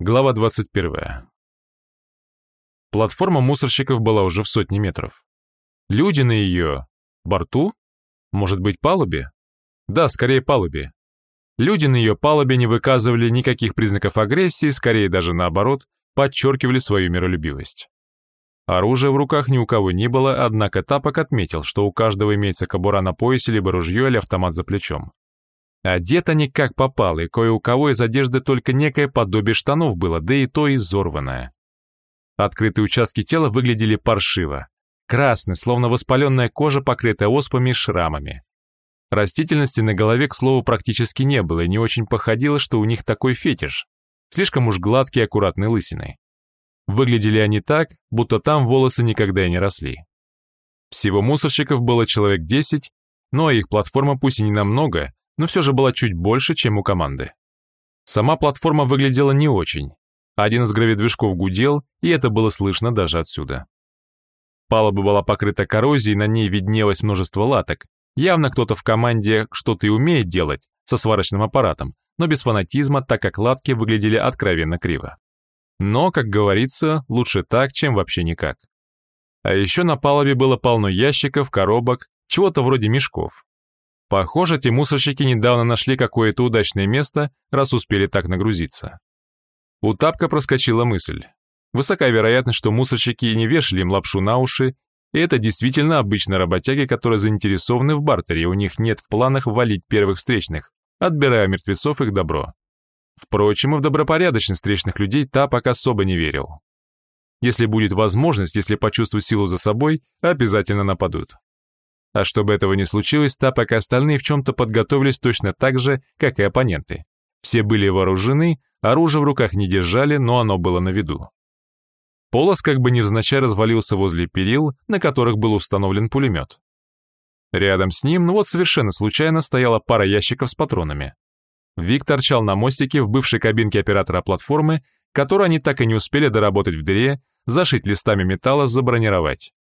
Глава 21. Платформа мусорщиков была уже в сотни метров. Люди на ее... борту? Может быть, палубе? Да, скорее палубе. Люди на ее палубе не выказывали никаких признаков агрессии, скорее даже наоборот, подчеркивали свою миролюбивость. Оружия в руках ни у кого не было, однако Тапок отметил, что у каждого имеется кобура на поясе, либо ружье или автомат за плечом. Одет они как попало, и кое у кого из одежды только некое подобие штанов было, да и то изорванное. Открытые участки тела выглядели паршиво. Красный, словно воспаленная кожа, покрытая оспами и шрамами. Растительности на голове, к слову, практически не было, и не очень походило, что у них такой фетиш. Слишком уж гладкие аккуратные лысины. Выглядели они так, будто там волосы никогда и не росли. Всего мусорщиков было человек 10, но их платформа пусть и не намного, но все же была чуть больше, чем у команды. Сама платформа выглядела не очень. Один из гравидвижков гудел, и это было слышно даже отсюда. Палуба была покрыта коррозией, на ней виднелось множество латок. Явно кто-то в команде что-то и умеет делать со сварочным аппаратом, но без фанатизма, так как латки выглядели откровенно криво. Но, как говорится, лучше так, чем вообще никак. А еще на палубе было полно ящиков, коробок, чего-то вроде мешков. Похоже, те мусорщики недавно нашли какое-то удачное место, раз успели так нагрузиться. У Тапка проскочила мысль. Высока вероятность, что мусорщики не вешали им лапшу на уши, и это действительно обычные работяги, которые заинтересованы в бартере, у них нет в планах валить первых встречных, отбирая мертвецов их добро. Впрочем, и в добропорядочность встречных людей Тапок особо не верил. Если будет возможность, если почувствуют силу за собой, обязательно нападут. А чтобы этого не случилось, Тапок и остальные в чем-то подготовились точно так же, как и оппоненты. Все были вооружены, оружие в руках не держали, но оно было на виду. Полос как бы невзначай развалился возле перил, на которых был установлен пулемет. Рядом с ним, ну вот совершенно случайно, стояла пара ящиков с патронами. Вик торчал на мостике в бывшей кабинке оператора платформы, которую они так и не успели доработать в дыре, зашить листами металла, забронировать.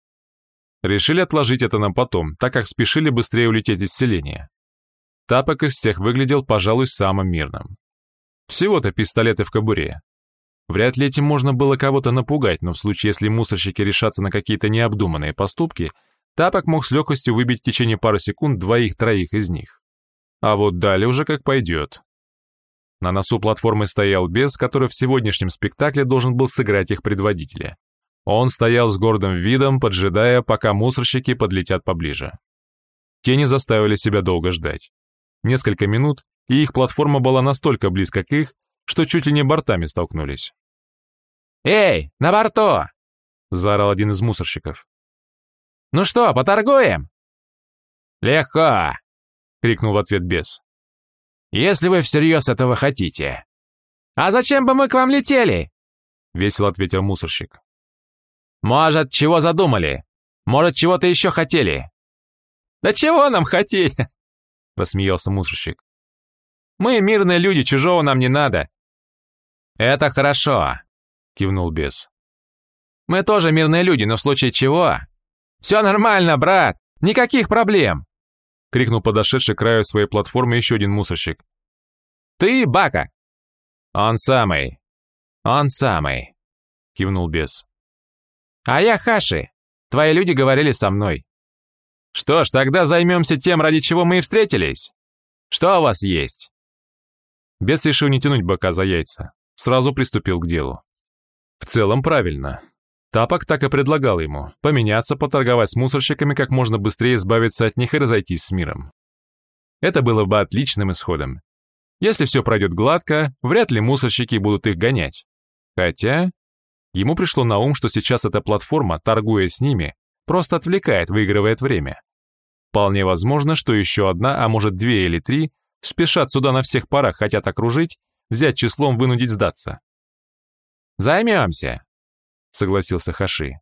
Решили отложить это нам потом, так как спешили быстрее улететь из селения. Тапок из всех выглядел, пожалуй, самым мирным. Всего-то пистолеты в кобуре. Вряд ли этим можно было кого-то напугать, но в случае, если мусорщики решатся на какие-то необдуманные поступки, Тапок мог с легкостью выбить в течение пары секунд двоих-троих из них. А вот далее уже как пойдет. На носу платформы стоял бес, который в сегодняшнем спектакле должен был сыграть их предводителя. Он стоял с гордым видом, поджидая, пока мусорщики подлетят поближе. Тени заставили себя долго ждать. Несколько минут, и их платформа была настолько близко к их, что чуть ли не бортами столкнулись. «Эй, на борту!» — заорал один из мусорщиков. «Ну что, поторгуем?» «Легко!» — крикнул в ответ бес. «Если вы всерьез этого хотите». «А зачем бы мы к вам летели?» — весело ответил мусорщик. Может, чего задумали? Может, чего-то еще хотели?» «Да чего нам хотели?» — рассмеялся мусорщик. «Мы мирные люди, чужого нам не надо». «Это хорошо», — кивнул бес. «Мы тоже мирные люди, но в случае чего...» «Все нормально, брат, никаких проблем!» — крикнул подошедший к краю своей платформы еще один мусорщик. «Ты Бака!» «Он самый, он самый», — кивнул бес. А я Хаши. Твои люди говорили со мной. Что ж, тогда займемся тем, ради чего мы и встретились. Что у вас есть?» Бес решил не тянуть бока за яйца. Сразу приступил к делу. В целом правильно. Тапок так и предлагал ему поменяться, поторговать с мусорщиками, как можно быстрее избавиться от них и разойтись с миром. Это было бы отличным исходом. Если все пройдет гладко, вряд ли мусорщики будут их гонять. Хотя, Ему пришло на ум, что сейчас эта платформа, торгуя с ними, просто отвлекает, выигрывает время. Вполне возможно, что еще одна, а может две или три, спешат сюда на всех парах, хотят окружить, взять числом, вынудить сдаться. «Займемся», — согласился Хаши.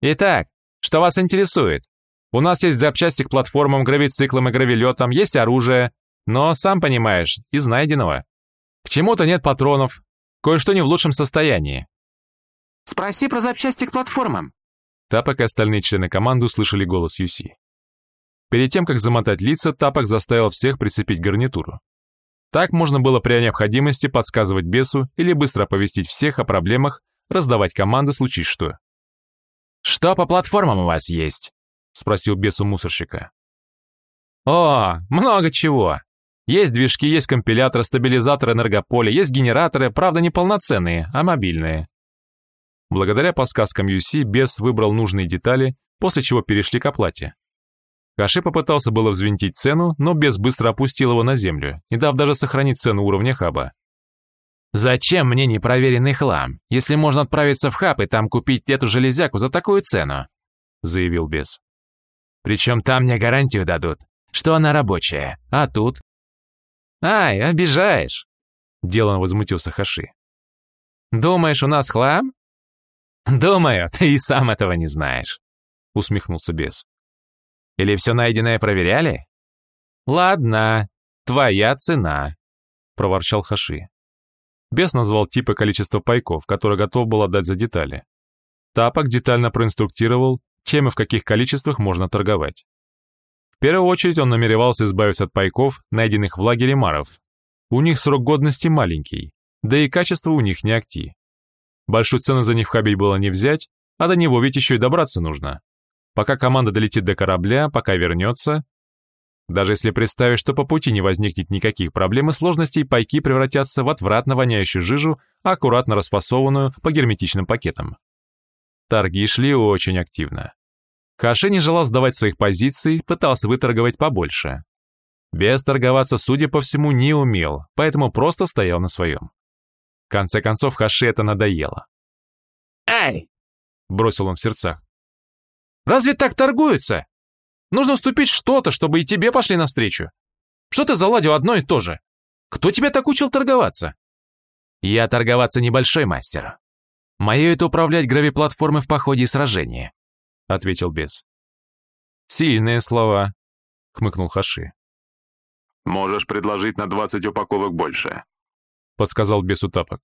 «Итак, что вас интересует? У нас есть запчасти к платформам, гравициклам и гравилетам, есть оружие, но, сам понимаешь, из найденного. К чему-то нет патронов, кое-что не в лучшем состоянии. Спроси про запчасти к платформам. Тапок и остальные члены команды услышали голос Юси. Перед тем, как замотать лица, Тапок заставил всех прицепить гарнитуру. Так можно было при необходимости подсказывать бесу или быстро оповестить всех о проблемах, раздавать команды, случись что. «Что по платформам у вас есть?» — спросил бес у мусорщика. «О, много чего. Есть движки, есть компиляторы, стабилизаторы энергополя, есть генераторы, правда не полноценные, а мобильные». Благодаря подсказкам UC бес выбрал нужные детали, после чего перешли к оплате. Каши попытался было взвинтить цену, но бес быстро опустил его на землю, не дав даже сохранить цену уровня хаба. «Зачем мне непроверенный хлам, если можно отправиться в хаб и там купить эту железяку за такую цену?» — заявил бес. «Причем там мне гарантию дадут, что она рабочая, а тут...» «Ай, обижаешь!» — делано возмутился Хаши. «Думаешь, у нас хлам?» «Думаю, ты и сам этого не знаешь», — усмехнулся бес. Или все найденное проверяли? Ладно, твоя цена, проворчал Хаши. Бес назвал типы количества пайков, которые готов был отдать за детали. Тапок детально проинструктировал, чем и в каких количествах можно торговать. В первую очередь он намеревался избавиться от пайков, найденных в лагере маров. У них срок годности маленький, да и качество у них не акти. Большую цену за них в хабе было не взять, а до него ведь еще и добраться нужно. Пока команда долетит до корабля, пока вернется. Даже если представить, что по пути не возникнет никаких проблем и сложностей, пайки превратятся в отвратно воняющую жижу, аккуратно расфасованную по герметичным пакетам. Торги шли очень активно. Хаши не желал сдавать своих позиций, пытался выторговать побольше. Без торговаться, судя по всему, не умел, поэтому просто стоял на своем. В конце концов, Хаши это надоело. «Эй!» — бросил он в сердцах. Разве так торгуются? Нужно уступить что-то, чтобы и тебе пошли навстречу. Что ты заладил одно и то же? Кто тебя так учил торговаться? Я торговаться небольшой мастер. Мое это управлять гравиплатформой в походе и сражении, ответил бес. Сильные слова, хмыкнул Хаши. Можешь предложить на 20 упаковок больше, подсказал бесу тапок.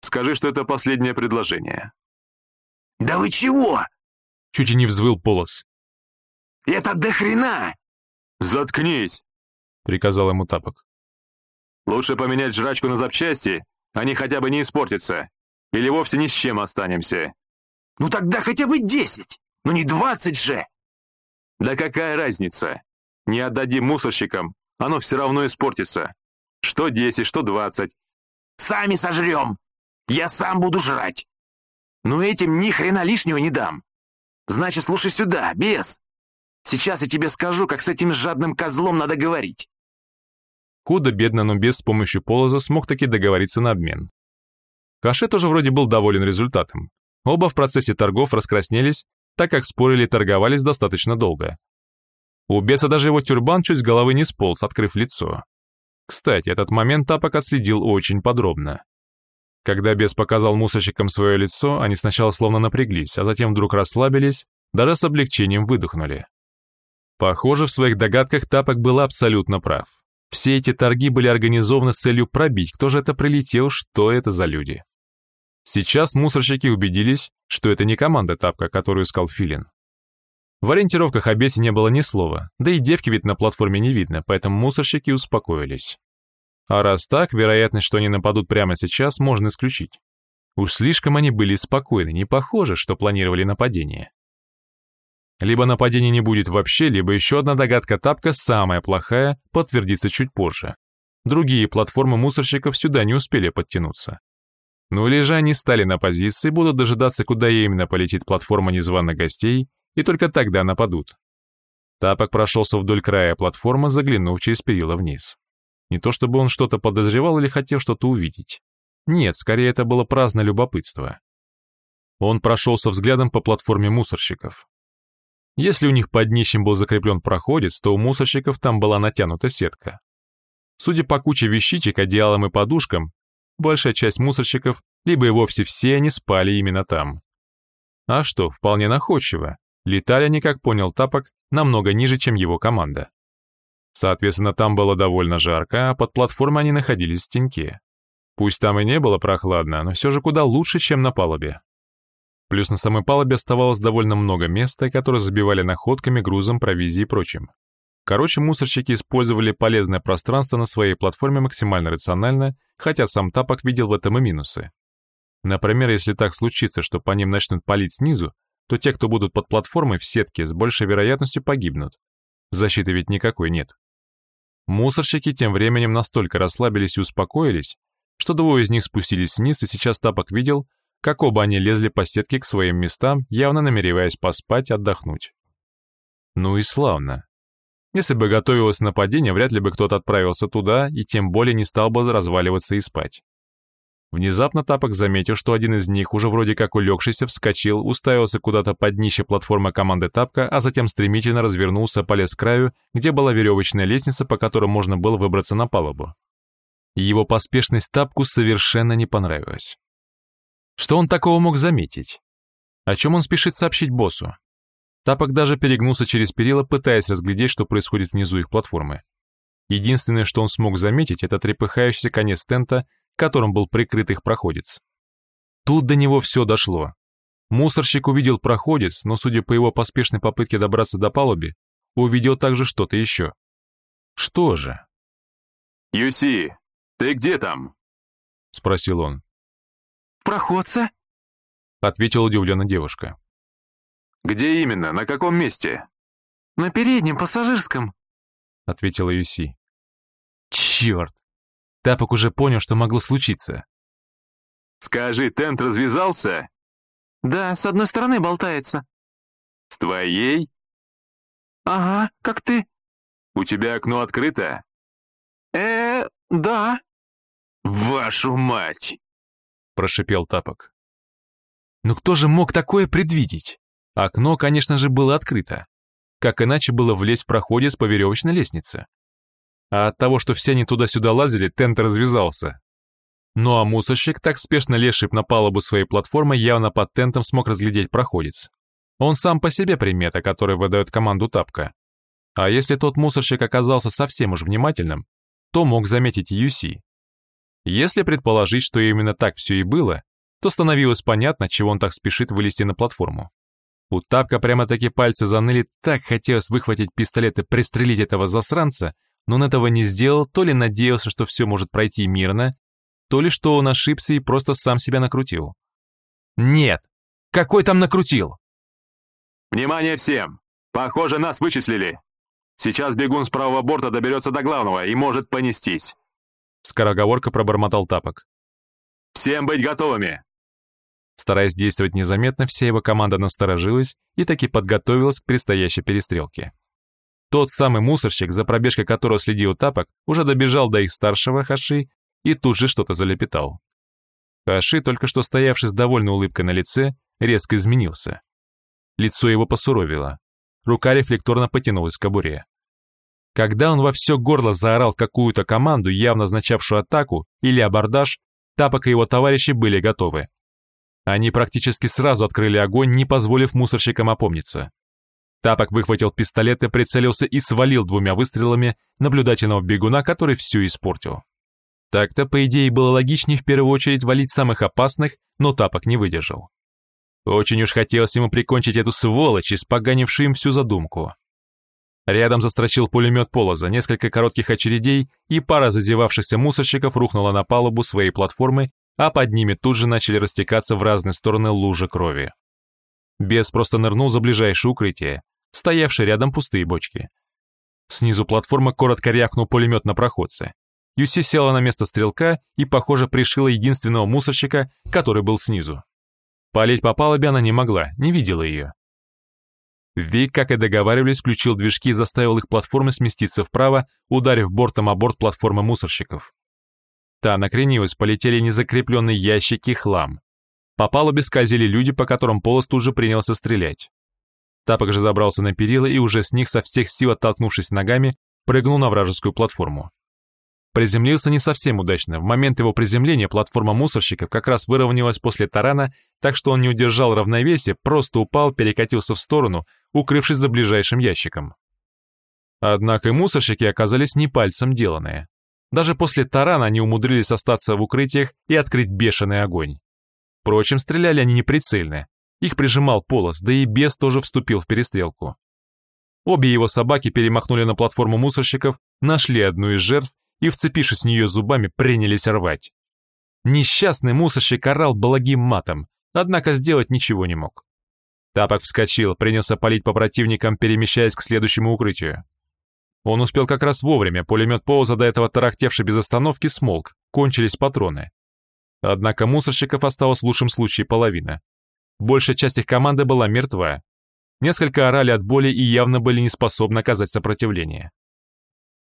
Скажи, что это последнее предложение. Да вы чего? Чуть и не взвыл полос. «Это до хрена!» «Заткнись!» — приказал ему тапок. «Лучше поменять жрачку на запчасти, они хотя бы не испортятся. Или вовсе ни с чем останемся». «Ну тогда хотя бы десять! Ну не двадцать же!» «Да какая разница? Не отдадим мусорщикам, оно все равно испортится. Что десять, что двадцать». «Сами сожрем! Я сам буду жрать! Но этим ни хрена лишнего не дам!» Значит, слушай сюда, бес. Сейчас я тебе скажу, как с этим жадным козлом надо говорить. Худо-бедно, но без с помощью полоза смог таки договориться на обмен. Каше тоже вроде был доволен результатом. Оба в процессе торгов раскраснелись, так как спорили и торговались достаточно долго. У беса даже его тюрбан чуть с головы не сполз, открыв лицо. Кстати, этот момент Тапок отследил очень подробно. Когда бес показал мусорщикам свое лицо, они сначала словно напряглись, а затем вдруг расслабились, даже с облегчением выдохнули. Похоже, в своих догадках Тапок был абсолютно прав. Все эти торги были организованы с целью пробить, кто же это прилетел, что это за люди. Сейчас мусорщики убедились, что это не команда Тапка, которую искал Филин. В ориентировках о бесе не было ни слова, да и девки ведь на платформе не видно, поэтому мусорщики успокоились. А раз так, вероятность, что они нападут прямо сейчас, можно исключить. Уж слишком они были спокойны, не похоже, что планировали нападение. Либо нападения не будет вообще, либо еще одна догадка Тапка, самая плохая, подтвердится чуть позже. Другие платформы мусорщиков сюда не успели подтянуться. Ну или же они стали на позиции, будут дожидаться, куда именно полетит платформа незваных гостей, и только тогда нападут. Тапок прошелся вдоль края платформы, заглянув через перила вниз. Не то чтобы он что-то подозревал или хотел что-то увидеть. Нет, скорее это было праздное любопытство. Он прошелся взглядом по платформе мусорщиков. Если у них под днищем был закреплен проходец, то у мусорщиков там была натянута сетка. Судя по куче вещичек, одеялам и подушкам, большая часть мусорщиков, либо и вовсе все они спали именно там. А что, вполне находчиво. Летали они, как понял Тапок, намного ниже, чем его команда. Соответственно, там было довольно жарко, а под платформой они находились в теньке. Пусть там и не было прохладно, но все же куда лучше, чем на палубе. Плюс на самой палубе оставалось довольно много места, которое забивали находками, грузом, провизией и прочим. Короче, мусорщики использовали полезное пространство на своей платформе максимально рационально, хотя сам Тапок видел в этом и минусы. Например, если так случится, что по ним начнут палить снизу, то те, кто будут под платформой в сетке, с большей вероятностью погибнут. Защиты ведь никакой нет. Мусорщики тем временем настолько расслабились и успокоились, что двое из них спустились вниз, и сейчас Тапок видел, как оба они лезли по сетке к своим местам, явно намереваясь поспать отдохнуть. Ну и славно. Если бы готовилось нападение, вряд ли бы кто-то отправился туда и тем более не стал бы разваливаться и спать. Внезапно Тапок заметил, что один из них, уже вроде как улегшийся, вскочил, уставился куда-то под днище платформы команды Тапка, а затем стремительно развернулся, полез к краю, где была веревочная лестница, по которой можно было выбраться на палубу. Его поспешность Тапку совершенно не понравилась. Что он такого мог заметить? О чем он спешит сообщить боссу? Тапок даже перегнулся через перила, пытаясь разглядеть, что происходит внизу их платформы. Единственное, что он смог заметить, это трепыхающийся конец тента, которым был прикрыт их проходец. Тут до него все дошло. Мусорщик увидел проходец, но, судя по его поспешной попытке добраться до палуби, увидел также что-то еще. Что же? «Юси, ты где там?» — спросил он. «Проходца?» — ответила удивленно девушка. «Где именно? На каком месте?» «На переднем, пассажирском», — ответила Юси. «Черт! Тапок уже понял, что могло случиться. «Скажи, тент развязался?» «Да, с одной стороны болтается». «С твоей?» «Ага, как ты?» «У тебя окно открыто?» э да». «Вашу мать!» — прошипел Тапок. Ну кто же мог такое предвидеть? Окно, конечно же, было открыто. Как иначе было влезть в проходе с поверевочной лестницы? А от того, что все они туда-сюда лазили, тент развязался. Ну а мусорщик, так спешно лезший на палубу своей платформы, явно под тентом смог разглядеть проходец. Он сам по себе примета, который выдает команду тапка. А если тот мусорщик оказался совсем уж внимательным, то мог заметить Юси. Если предположить, что именно так все и было, то становилось понятно, чего он так спешит вылезти на платформу. У тапка прямо-таки пальцы заныли, так хотелось выхватить пистолет и пристрелить этого засранца, но он этого не сделал, то ли надеялся, что все может пройти мирно, то ли что он ошибся и просто сам себя накрутил. Нет, какой там накрутил? Внимание всем! Похоже, нас вычислили. Сейчас бегун с правого борта доберется до главного и может понестись. Скороговорка пробормотал тапок. Всем быть готовыми! Стараясь действовать незаметно, вся его команда насторожилась и таки подготовилась к предстоящей перестрелке. Тот самый мусорщик, за пробежкой которого следил Тапок, уже добежал до их старшего Хаши и тут же что-то залепетал. Хаши, только что стоявший с довольной улыбкой на лице, резко изменился. Лицо его посуровило. Рука рефлекторно потянулась к кобуре. Когда он во все горло заорал какую-то команду, явно означавшую атаку или абордаж, Тапок и его товарищи были готовы. Они практически сразу открыли огонь, не позволив мусорщикам опомниться. Тапок выхватил пистолет и прицелился и свалил двумя выстрелами наблюдательного бегуна, который все испортил. Так-то, по идее, было логичнее в первую очередь валить самых опасных, но Тапок не выдержал. Очень уж хотелось ему прикончить эту сволочь, испоганившую им всю задумку. Рядом застрочил пулемет Полоза, несколько коротких очередей, и пара зазевавшихся мусорщиков рухнула на палубу своей платформы, а под ними тут же начали растекаться в разные стороны лужи крови. Бес просто нырнул за ближайшее укрытие, стоявшие рядом пустые бочки. Снизу платформы коротко рявкнул пулемет на проходце. Юси села на место стрелка и, похоже, пришила единственного мусорщика, который был снизу. Полеть по палубе она не могла, не видела ее. Вик, как и договаривались, включил движки и заставил их платформы сместиться вправо, ударив бортом о борт платформы мусорщиков. Та накренилась, полетели незакрепленные ящики хлам. По палубе скользили люди, по которым Полос тут же принялся стрелять. Тапок же забрался на перила и уже с них со всех сил оттолкнувшись ногами, прыгнул на вражескую платформу. Приземлился не совсем удачно. В момент его приземления платформа мусорщиков как раз выровнялась после тарана, так что он не удержал равновесие, просто упал, перекатился в сторону, укрывшись за ближайшим ящиком. Однако и мусорщики оказались не пальцем деланные. Даже после тарана они умудрились остаться в укрытиях и открыть бешеный огонь. Впрочем, стреляли они неприцельно, их прижимал полос, да и бес тоже вступил в перестрелку. Обе его собаки перемахнули на платформу мусорщиков, нашли одну из жертв и, вцепившись в нее зубами, принялись рвать. Несчастный мусорщик орал благим матом, однако сделать ничего не мог. Тапок вскочил, принялся палить по противникам, перемещаясь к следующему укрытию. Он успел как раз вовремя, пулемет Поуза, до этого тарахтевший без остановки, смолк, кончились патроны. Однако мусорщиков осталось в лучшем случае половина. Большая часть их команды была мертва. Несколько орали от боли и явно были не способны оказать сопротивление.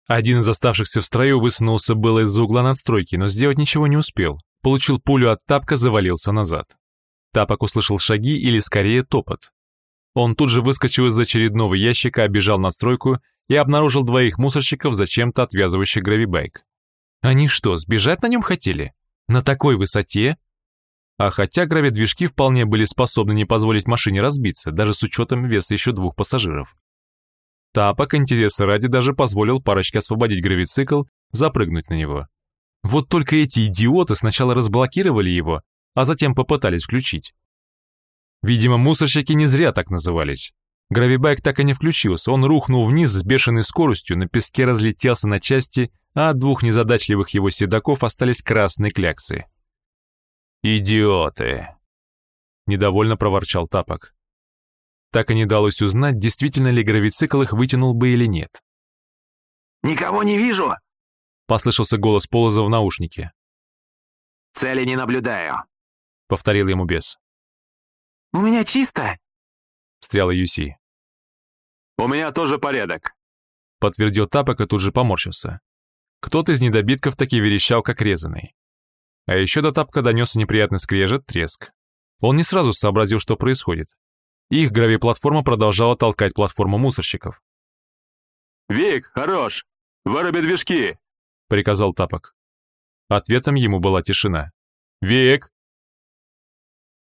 Один из оставшихся в строю высунулся было из-за угла надстройки, но сделать ничего не успел. Получил пулю от тапка, завалился назад. Тапок услышал шаги или скорее топот. Он тут же выскочил из очередного ящика, обежал надстройку и обнаружил двоих мусорщиков, зачем-то отвязывающих гравибайк. Они что, сбежать на нем хотели? На такой высоте? А хотя гравидвижки вполне были способны не позволить машине разбиться, даже с учетом веса еще двух пассажиров. Тапок интереса ради даже позволил парочке освободить гравицикл, запрыгнуть на него. Вот только эти идиоты сначала разблокировали его, а затем попытались включить. Видимо, мусорщики не зря так назывались. Гравибайк так и не включился, он рухнул вниз с бешеной скоростью, на песке разлетелся на части, а от двух незадачливых его седаков остались красные кляксы. «Идиоты!» — недовольно проворчал Тапок. Так и не далось узнать, действительно ли гравицикл их вытянул бы или нет. «Никого не вижу!» — послышался голос Полоза в наушнике. «Цели не наблюдаю», — повторил ему бес. «У меня чисто», — встряла Юси. «У меня тоже порядок», — подтвердил Тапок и тут же поморщился. Кто-то из недобитков таки верещал, как резанный. А еще до Тапка донесся неприятный скрежет, треск. Он не сразу сообразил, что происходит. Их гравиплатформа продолжала толкать платформу мусорщиков. «Вик, хорош! Выруби движки!» — приказал Тапок. Ответом ему была тишина. «Вик!»